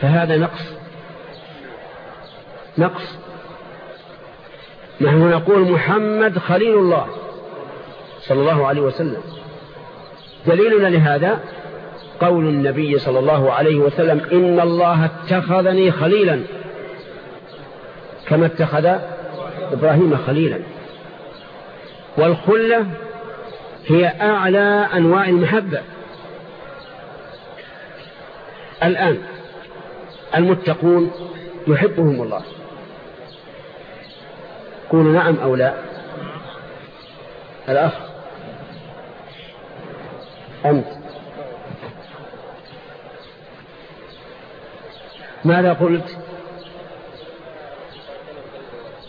فهذا نقص. نقص. نحن نقول محمد خليل الله صلى الله عليه وسلم. دليلنا لهذا قول النبي صلى الله عليه وسلم إن الله اتخذني خليلا. كما اتخذ إبراهيم خليلا. والخلة هي أعلى أنواع المحبة. الآن المتقون يحبهم الله. قولوا نعم أو لا. الأخ. أنت. ماذا قلت؟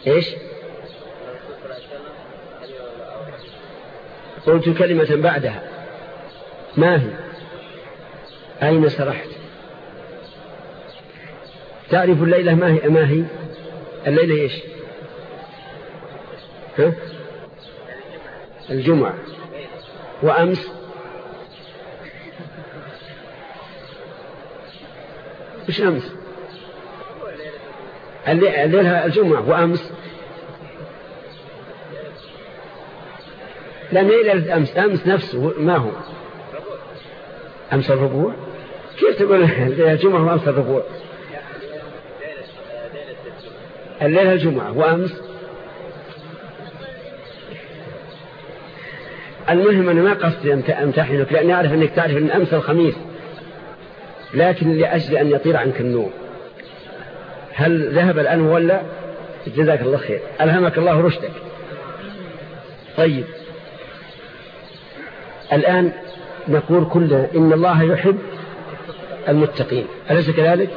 إيش؟ قلت كلمة بعدها. ما هي؟ أين سرحت؟ تعرف الليلة ما هي ما هي؟ الليلة إيش؟ ها؟ الجمعة. وأمس؟ مش أمس. الليلة الجمعة. وأمس؟ لم ليلة أمس؟ أمس نفسه ما هو؟ أمس الربوع؟ كيف تقول الجمعة وأمس الربوع؟ الليلة الجمعة وأمس؟ المهم أنا ما قصدي أمتحنك لأني أعرف أنك تعرف أن أمس الخميس لكن لأجل أن يطير عنك النوم. هل ذهب الآن ولا؟ جزاك الله خير. ألهمك الله رشدك. طيب. الآن نقول كلنا إن الله يحب المتقين. أليس كذلك؟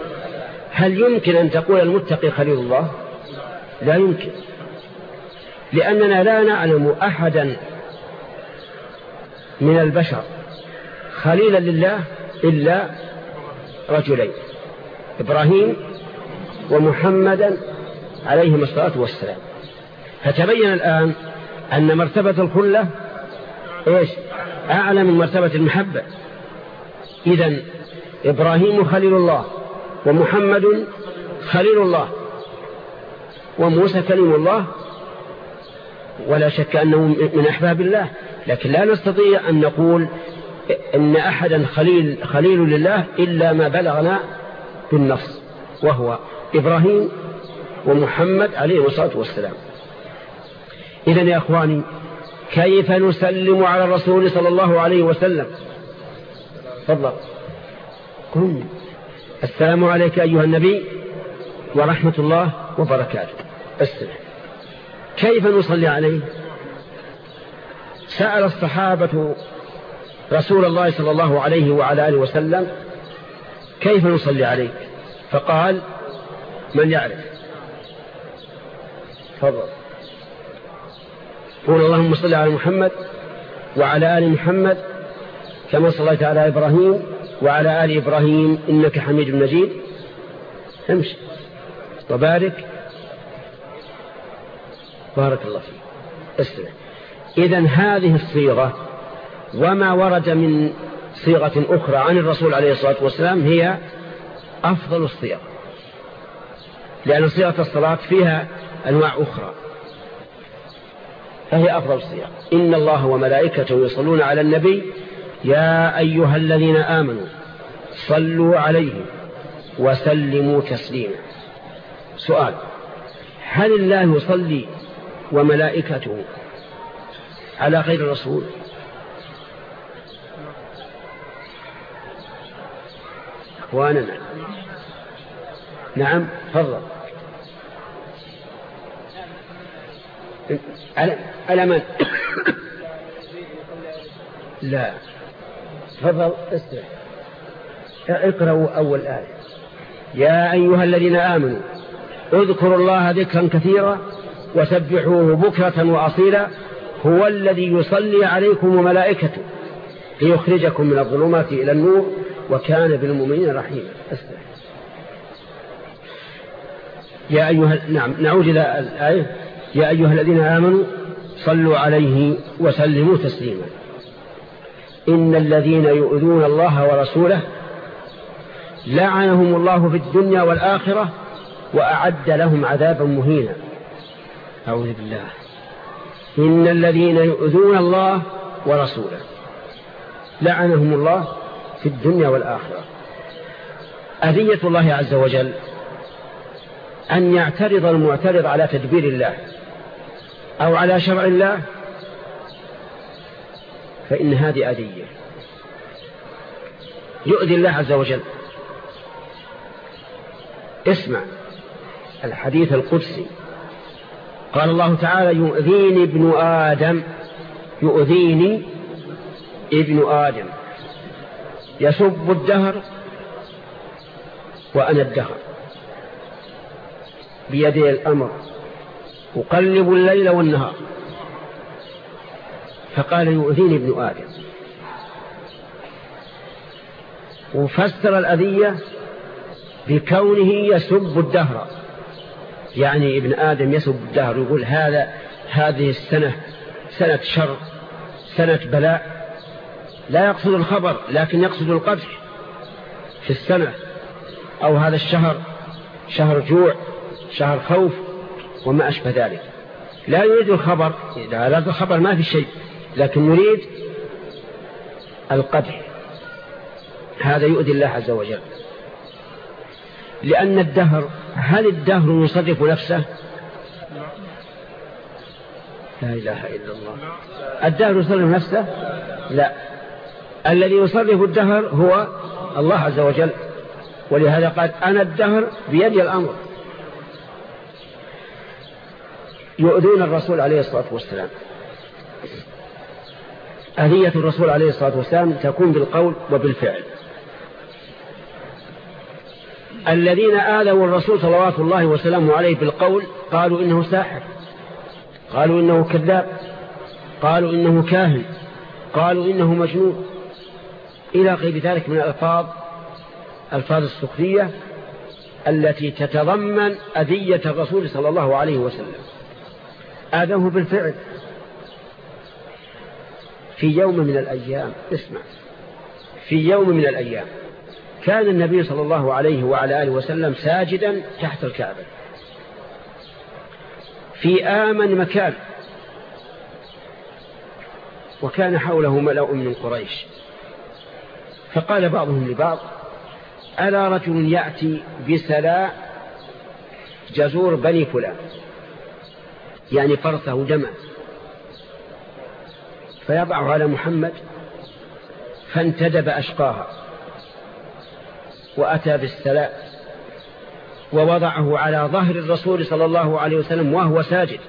هل يمكن أن تقول المتقي خليل الله؟ لا يمكن. لأننا لا نعلم أحدا من البشر خليلا لله إلا رجلين إبراهيم ومحمدا عليهم الصلاة والسلام. فتبين الآن أن مرتبة الخلة إيش؟ أعلى من مرتبة المحبة. إذا إبراهيم خليل الله ومحمد خليل الله. وموسى كلم الله ولا شك أنه من أحباب الله. لكن لا نستطيع أن نقول إن أحدا خليل, خليل لله إلا ما بلغنا بالنص وهو إبراهيم ومحمد عليه الصلاة والسلام. إذا يا أخواني كيف نسلم على الرسول صلى الله عليه وسلم؟ تفضل. قل السلام عليك أيها النبي ورحمة الله وبركاته. السلام كيف نصلي عليه؟ سأل الصحابة رسول الله صلى الله عليه وعلى آله وسلم كيف نصلي عليك؟ فقال من يعرف. تفضل. قول اللهم صل على محمد وعلى آل محمد كما صليت على إبراهيم وعلى آل إبراهيم إنك حميد مجيد. امشي. وبارك بارك الله فيك. اسلم إذا هذه الصيغة وما ورد من صيغة أخرى عن الرسول عليه الصلاة والسلام هي أفضل الصيغ لأن صيغة الصلاة فيها أنواع أخرى. فهي أفضل الصيغ إن الله وملائكته يصلون على النبي. يا أيها الذين آمنوا صلوا عليه وسلموا تسليما. سؤال. هل الله يصلي وملائكته على غير الرسول. أخواننا نعم تفضل. على من؟ لا. تفضل استرح اقرأوا أول آية. يا أيها الذين آمنوا اذكروا الله ذكرا كثيرا. وسبحوه بكرة وأصيلا هو الذي يصلي عليكم وملائكته ليخرجكم من الظلمات إلى النور وكان بالمؤمنين رحيما. يا أيها نعم نعود إلى الآية. يا أيها الذين آمنوا صلوا عليه وسلموا تسليما. إن الذين يؤذون الله ورسوله لعنهم الله في الدنيا والآخرة وأعد لهم عذابا مهينا. أعوذ بالله. إن الذين يؤذون الله ورسوله لعنهم الله في الدنيا والآخرة. أذية الله عز وجل أن يعترض المعترض على تدبير الله أو على شرع الله فإن هذه أذية. يؤذي الله عز وجل. اسمع الحديث القدسي. قال الله تعالى يؤذيني ابن آدم يؤذيني ابن آدم. يسب الدهر وأنا الدهر. بيدي الأمر. أقلب الليل والنهار. فقال يؤذيني ابن آدم. وفسر الأذية بكونه يسب الدهر. يعني ابن آدم يسب الدهر يقول هذا هذه السنة سنة شر سنة بلاء. لا يقصد الخبر لكن يقصد القدح في السنة أو هذا الشهر شهر جوع شهر خوف وما أشبه ذلك. لا يريد الخبر إذا لا الخبر ما في شيء لكن نريد القدح هذا يؤذي الله عز وجل. لأن الدهر هل الدهر يصرف نفسه؟ لا إله إلا الله. الدهر يصرف نفسه؟ لا. الذي يصرف الدهر هو الله عز وجل. ولهذا قال أنا الدهر بيدي الأمر. يؤذون الرسول عليه الصلاة والسلام. أذية الرسول عليه الصلاة والسلام تكون بالقول وبالفعل. الذين آذوا الرسول صلوات الله وسلامه عليه بالقول قالوا إنه ساحر قالوا إنه كذاب قالوا إنه كاهن قالوا إنه مجنون. إلى غير ذلك من الألفاظ الفاظ السخرية التي تتضمن أذية الرسول صلى الله عليه وسلم. آذوه بالفعل في يوم من الأيام اسمع في يوم من الأيام. كان النبي صلى الله عليه وعلى آله وسلم ساجدا تحت الكعبة. في آمن مكان. وكان حوله ملأ من قريش. فقال بعضهم لبعض ألا رجل يأتي بسلاء جزور بني فلان؟ يعني فرثه جمع. فيضعه على محمد فانتدب أشقاها. وأتى بالسلاء ووضعه على ظهر الرسول صلى الله عليه وسلم وهو ساجد.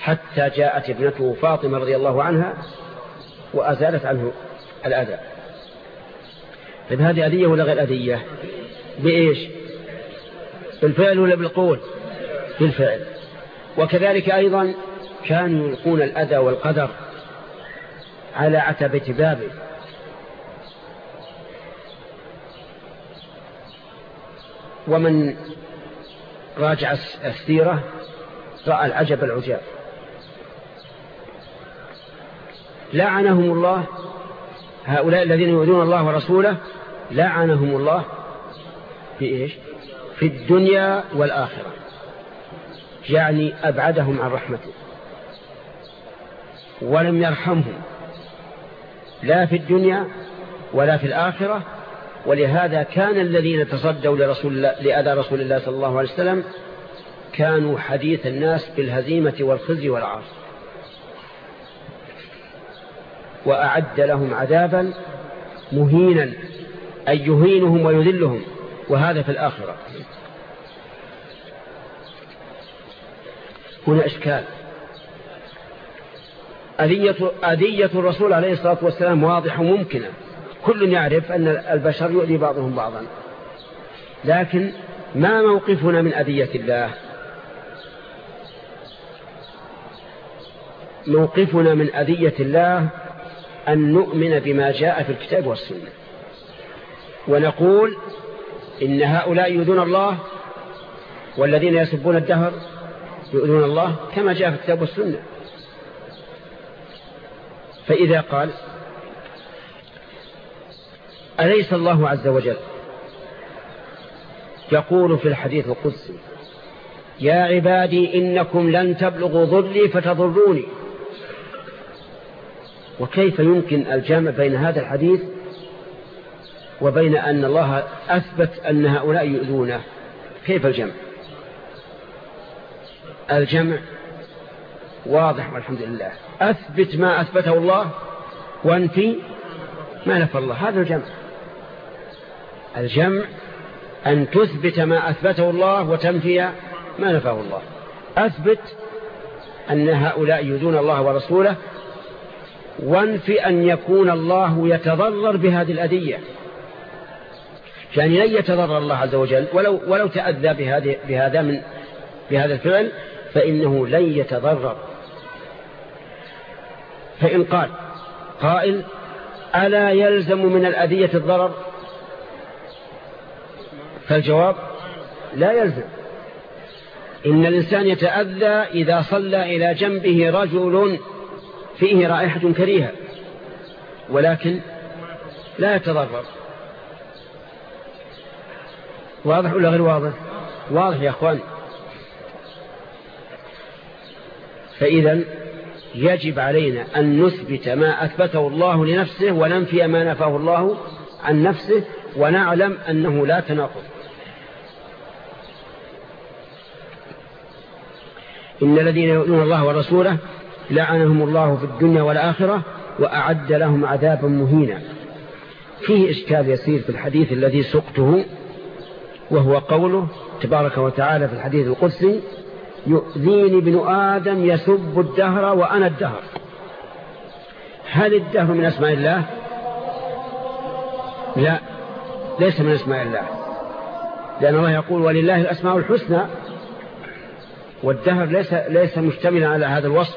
حتى جاءت ابنته فاطمة رضي الله عنها وأزالت عنه الأذى. طيب هذه أذية ولا غير أذية؟ بإيش؟ بالفعل ولا بالقول؟ بالفعل. وكذلك أيضا كانوا يلقون الأذى والقدر على عتبة بابه ومن راجع السيرة رأى العجب العجاب. لعنهم الله هؤلاء الذين يؤذون الله ورسوله لعنهم الله في إيش؟ في الدنيا والآخرة. يعني أبعدهم عن رحمته. ولم يرحمهم. لا في الدنيا ولا في الآخرة ولهذا كان الذين تصدوا لرسول الله لأذى رسول الله صلى الله عليه وسلم كانوا حديث الناس بالهزيمة والخزي والعار. وأعد لهم عذابا مهينا أي يهينهم ويذلهم وهذا في الآخرة. هنا إشكال. أذية, أذية الرسول عليه الصلاة والسلام واضحة وممكنة. كل يعرف أن البشر يؤذي بعضهم بعضا. لكن ما موقفنا من أذية الله؟ موقفنا من أذية الله أن نؤمن بما جاء في الكتاب والسنة. ونقول إن هؤلاء يؤذون الله والذين يسبون الدهر يؤذون الله كما جاء في الكتاب والسنة. فإذا قال أليس الله عز وجل يقول في الحديث القدسي يا عبادي إنكم لن تبلغوا ضري فتضروني؟ وكيف يمكن الجمع بين هذا الحديث وبين أن الله أثبت أن هؤلاء يؤذونه؟ كيف الجمع؟ الجمع واضح والحمد لله. أثبت ما أثبته الله وانفي ما نفى الله. هذا الجمع. الجمع أن تثبت ما أثبته الله وتنفي ما نفاه الله. أثبت أن هؤلاء يؤذون الله ورسوله وانفي أن يكون الله يتضرر بهذه الأذية. يعني لن يتضرر الله عز وجل ولو, ولو تأذى بهذا, من بهذا الفعل فإنه لن يتضرر. فإن قال قائل ألا يلزم من الأذية الضرر؟ فالجواب لا يلزم. إن الإنسان يتأذى إذا صلى إلى جنبه رجل فيه رائحة كريهة ولكن لا يتضرر. واضح ولا غير واضح؟ واضح يا أخوان. فإذا يجب علينا أن نثبت ما أثبته الله لنفسه وننفي ما نفاه الله عن نفسه ونعلم أنه لا تناقض. إن الذين يؤذون الله ورسوله لعنهم الله في الدنيا والآخرة وأعد لهم عذابا مهينا. فيه إشكال يسير في الحديث الذي سقته وهو قوله تبارك وتعالى في الحديث القدسي يؤذيني ابن آدم يسب الدهر وأنا الدهر. هل الدهر من أسماء الله؟ لا ليس من أسماء الله. لأن الله يقول ولله الأسماء الحسنى والدهر ليس, ليس مشتملا على هذا الوصف.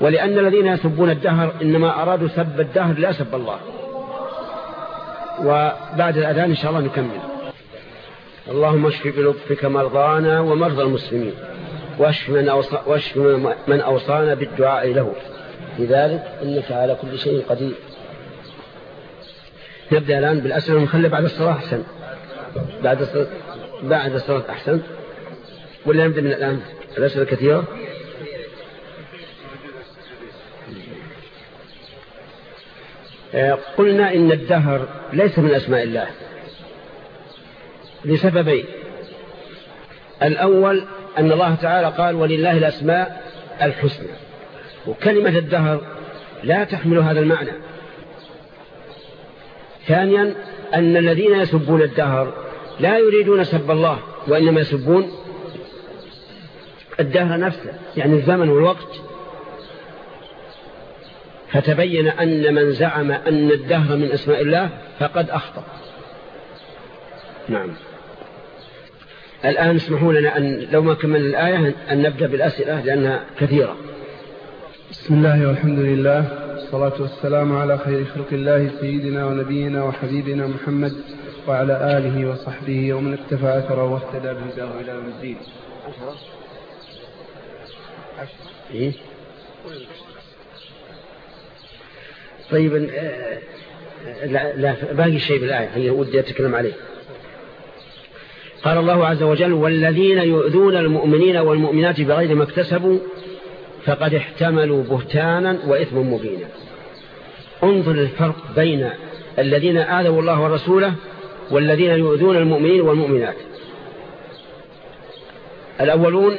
ولأن الذين يسبون الدهر إنما أرادوا سب الدهر لا سب الله. وبعد الأذان إن شاء الله نكمل. اللهم اشف بلطفك مرضانا ومرضى المسلمين. واشف من, واشف من أوصانا بالدعاء له. لذلك إنك على كل شيء قدير. نبدأ الآن بالأسئلة ونخلي بعد الصلاة أحسن. بعد الصلاة, بعد الصلاة أحسن. ولا نبدأ من الآن؟ الأسئلة كثيرة. آه، قلنا إن الدهر ليس من أسماء الله. لسببين. الأول أن الله تعالى قال ولله الأسماء الحسنى. وكلمة الدهر لا تحمل هذا المعنى. ثانيا أن الذين يسبون الدهر لا يريدون سب الله وإنما يسبون الدهر نفسه يعني الزمن والوقت. فتبين أن من زعم أن الدهر من أسماء الله فقد أخطأ. نعم. الآن اسمحوا لنا أن لو ما كملنا الآية أن نبدأ بالأسئلة لأنها كثيرة. بسم الله والحمد لله والصلاة والسلام على خير خلق الله سيدنا ونبينا وحبيبنا محمد وعلى آله وصحبه ومن اكتفى أثره واهتدى بهداه إلى يوم الدين. إيه؟ طيب آه، لا, لا باقي شيء بالآية هي ودي أتكلم عليه. قال الله عز وجل والذين يؤذون المؤمنين والمؤمنات بغير ما اكتسبوا فقد احتملوا بهتانا وإثما مبينا. انظر الفرق بين الذين آذوا الله ورسوله والذين يؤذون المؤمنين والمؤمنات. الأولون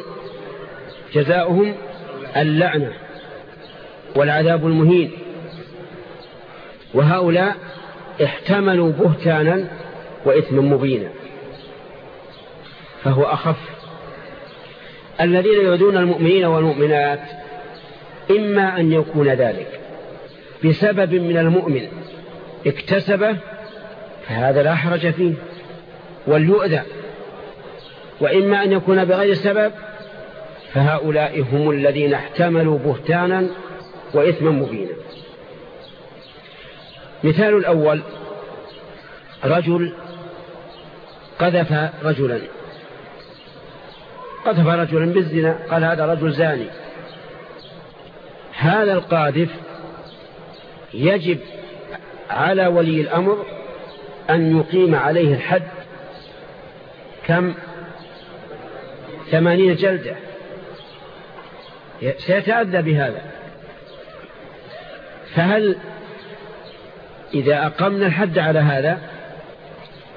جزاؤهم اللعنة والعذاب المهين. وهؤلاء احتملوا بهتانا وإثما مبينا. فهو أخف. الذين يؤذون المؤمنين والمؤمنات إما أن يكون ذلك بسبب من المؤمن اكتسبه فهذا لا حرج فيه وليؤذى. وإما أن يكون بغير سبب فهؤلاء هم الذين احتملوا بهتانا وإثما مبينا. مثال الأول رجل قذف رجلا. قذف رجلا بالزنا قال هذا رجل زاني. هذا القاذف يجب على ولي الأمر أن يقيم عليه الحد كم؟ ثمانين جلدة. سيتأذى بهذا. فهل إذا أقمنا الحد على هذا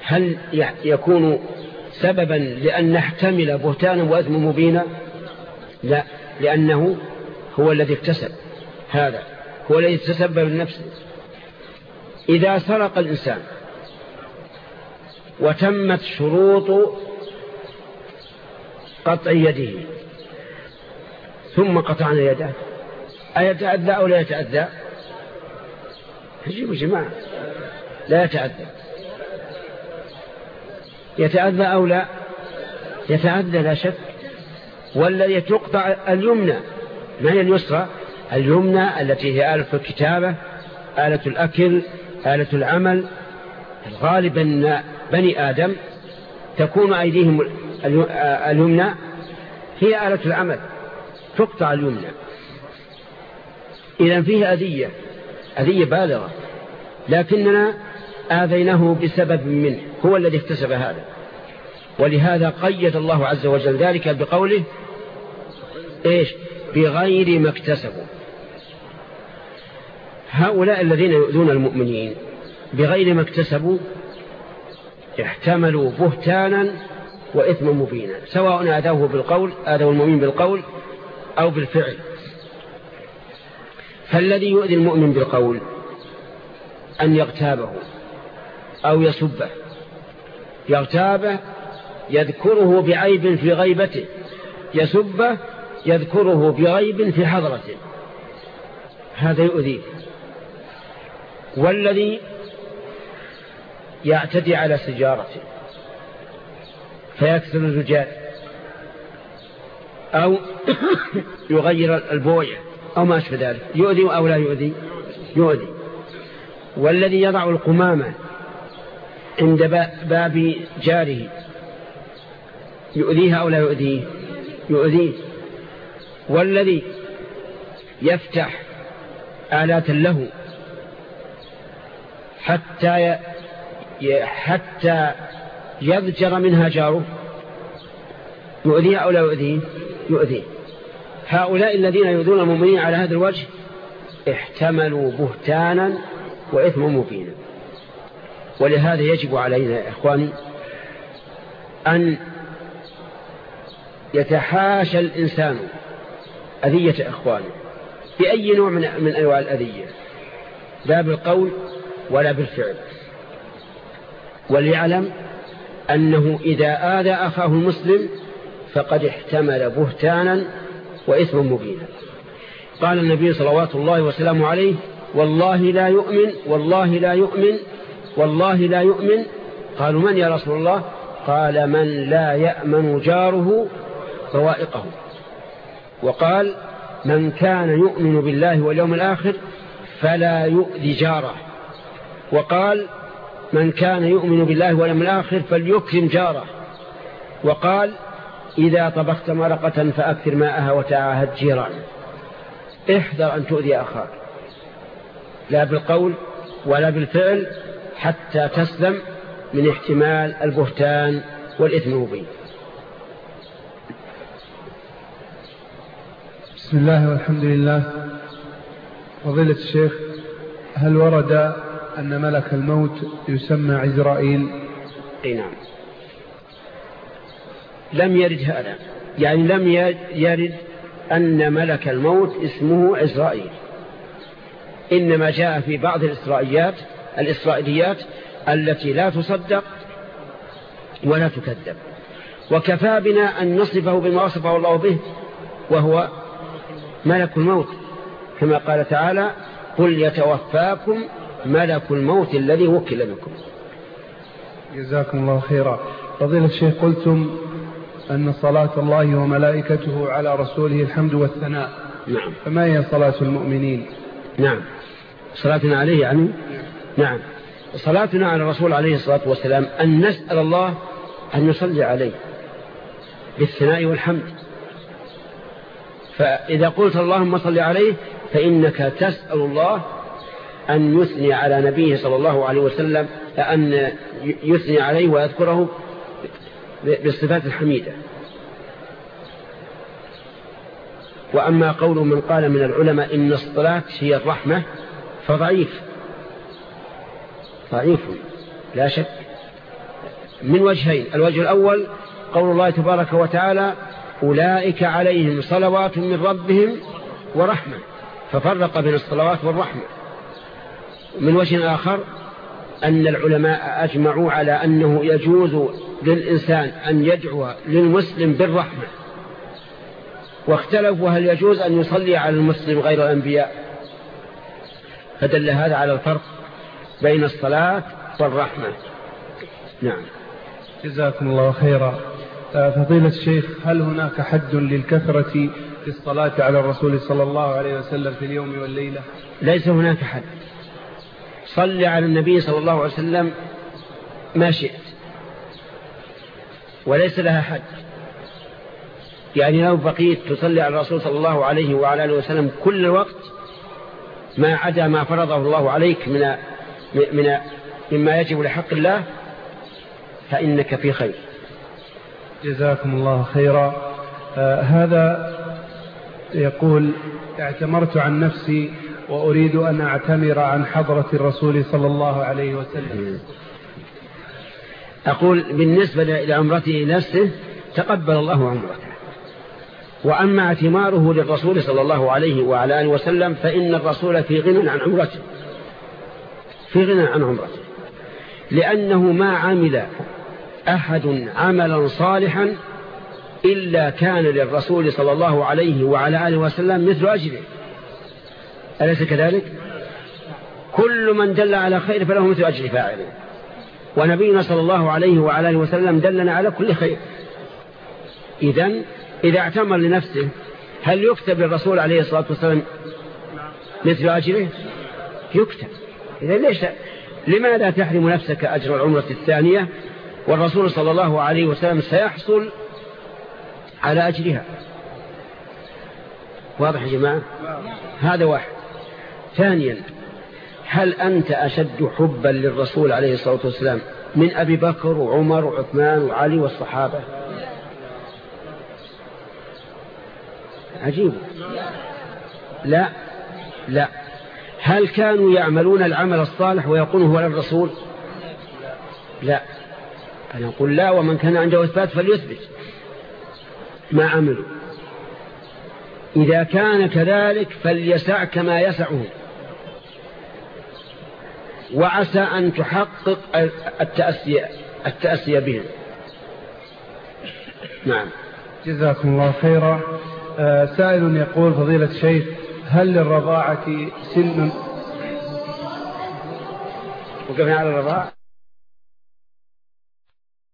هل يكون سببا لأن نحتمل بهتانا وأثم مبينا؟ لا لأنه هو الذي اكتسب هذا هو الذي تسبب لنفسه إذا سرق الإنسان وتمت شروط قطع يده ثم قطعنا يده أيتأذى أو لا يتأذى؟ يا جماعة لا يتأذى. يتأذى أو لا؟ يتأذى لا شك. والذي تقطع اليمنى ما هي اليسرى؟ اليمنى التي هي آلة الكتابة آلة الأكل آلة العمل. غالبا بني آدم تكون أيديهم اليمنى هي آلة العمل. تقطع اليمنى. إذا فيه أذية أذية بالغة. لكننا آذيناه بسبب منه. هو الذي اكتسب هذا. ولهذا قيد الله عز وجل ذلك بقوله إيش؟ بغير ما اكتسبوا. هؤلاء الذين يؤذون المؤمنين بغير ما اكتسبوا احتملوا بهتانا وإثما مبينا سواء آذوه بالقول آذوا المؤمن بالقول أو بالفعل. فالذي يؤذي المؤمن بالقول أن يغتابه أو يسبه. يغتابه يذكره بعيب في غيبته. يسبه يذكره بعيب في حضرته. هذا يؤذيه. والذي يعتدي على سجارته فيكسر الزجاج أو يغير البوية أو ما أشبه ذلك. يؤذي أو لا يؤذي؟ يؤذي. والذي يضع القمامة عند باب جاره. يؤذيها أو لا يؤذيه؟ يؤذيه. والذي يفتح آلات له حتى حتى يضجر منها جاره. يؤذيه أو لا يؤذيه؟ يؤذيه. هؤلاء الذين يؤذون المؤمنين على هذا الوجه احتملوا بهتانا وإثم مبينا. ولهذا يجب علينا يا إخواني أن يتحاشى الإنسان أذية إخوانه بأي نوع من, من أنواع الأذية؟ لا بالقول ولا بالفعل. وليعلم أنه إذا آذى أخاه المسلم فقد احتمل بهتانا وإثما مبينا. قال النبي صلوات الله وسلامه عليه والله لا يؤمن والله لا يؤمن والله لا يؤمن. قالوا من يا رسول الله؟ قال من لا يأمن جاره فوائقه وقال من كان يؤمن بالله واليوم الآخر فلا يؤذي جاره. وقال من كان يؤمن بالله واليوم الآخر فليكرم جاره. وقال إذا طبخت مرقة فأكثر ماءها وتعاهد جيران احذر أن تؤذي أخاك. لا بالقول ولا بالفعل حتى تسلم من احتمال البهتان والإثم المبين. بسم الله والحمد لله. فضيلة الشيخ هل ورد أن ملك الموت يسمى عزرائيل؟ أي نعم. لم يرد هذا. يعني لم يرد أن ملك الموت اسمه عزرائيل. إنما جاء في بعض الإسرائيليات الإسرائيليات التي لا تصدق ولا تكذب. وكفى بنا أن نصفه بما وصفه الله به وهو ملك الموت. كما قال تعالى قل يتوفاكم ملك الموت الذي وكل بكم جزاكم الله خيرا. فضيلة الشيخ قلتم أن صلاة الله وملائكته على رسوله الحمد والثناء. نعم. فما هي صلاة المؤمنين؟ نعم. صلاتنا عليه يعني نعم. صلاتنا على الرسول عليه الصلاة والسلام أن نسأل الله أن يصلي عليه بالثناء والحمد. فإذا قلت اللهم صل عليه فإنك تسأل الله أن يثني على نبيه صلى الله عليه وسلم أن يثني عليه ويذكره بالصفات الحميدة. وأما قول من قال من العلماء إن الصلاة هي الرحمة فضعيف. ضعيف لا شك. من وجهين الوجه الأول قول الله تبارك وتعالى أولئك عليهم صلوات من ربهم ورحمة ففرق بين الصلوات والرحمة. من وجه آخر أن العلماء أجمعوا على أنه يجوز للإنسان أن يدعو للمسلم بالرحمة. واختلفوا هل يجوز أن يصلي على المسلم غير الأنبياء. فدل هذا على الفرق. بين الصلاة والرحمة. نعم. جزاكم الله خيرا. آه، فضيلة الشيخ هل هناك حد للكثرة في الصلاة على الرسول صلى الله عليه وسلم في اليوم والليلة؟ ليس هناك حد. صل على النبي صلى الله عليه وسلم ما شئت. وليس لها حد. يعني لو بقيت تصلي على الرسول صلى الله عليه وعلى آله وسلم كل الوقت ما عدا ما فرضه الله عليك من من مما يجب لحق الله فإنك في خير. جزاكم الله خيرا. آه هذا يقول اعتمرت عن نفسي وأريد أن أعتمر عن حضرة الرسول صلى الله عليه وسلم. أقول بالنسبة لعمرته نفسه تقبل الله عمرته وأما اعتماره للرسول صلى الله عليه وعلى آله وسلم فإن الرسول في غنى عن عمرته. في غنى عن عمرته. لأنه ما عمل أحد عملا صالحا إلا كان للرسول صلى الله عليه وعلى آله وسلم مثل أجله. أليس كذلك؟ كل من دل على خير فله مثل أجل فاعله. ونبينا صلى الله عليه وعلى آله وسلم دلنا على كل خير. إذن إذا اعتمر لنفسه هل يكتب للرسول عليه الصلاة والسلام مثل أجره يكتب. إذا ليش لماذا تحرم نفسك أجر العمرة الثانية والرسول صلى الله عليه وسلم سيحصل على أجرها؟ واضح يا جماعة؟ هذا واحد. ثانيا هل أنت أشد حبا للرسول عليه الصلاة والسلام من أبي بكر وعمر وعثمان وعلي والصحابة؟ عجيب. لا لا. هل كانوا يعملون العمل الصالح ويقولون هو للرسول؟ لا. أنا أقول لا ومن كان عنده إثبات فليثبت. ما عملوا. إذا كان كذلك فليسع كما يسعهم وعسى أن تحقق التأسي, التأسي بهم نعم. جزاكم الله خيرا. آه، سائل يقول فضيلة الشيخ هل للرضاعة سن؟ وقفنا على الرضاعة؟